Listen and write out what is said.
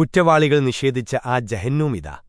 കുറ്റവാളികൾ നിഷേധിച്ച ആ ജഹന്നൂമിത.